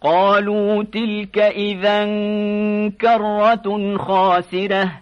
قالوا تلك إذا كرة خاسرة.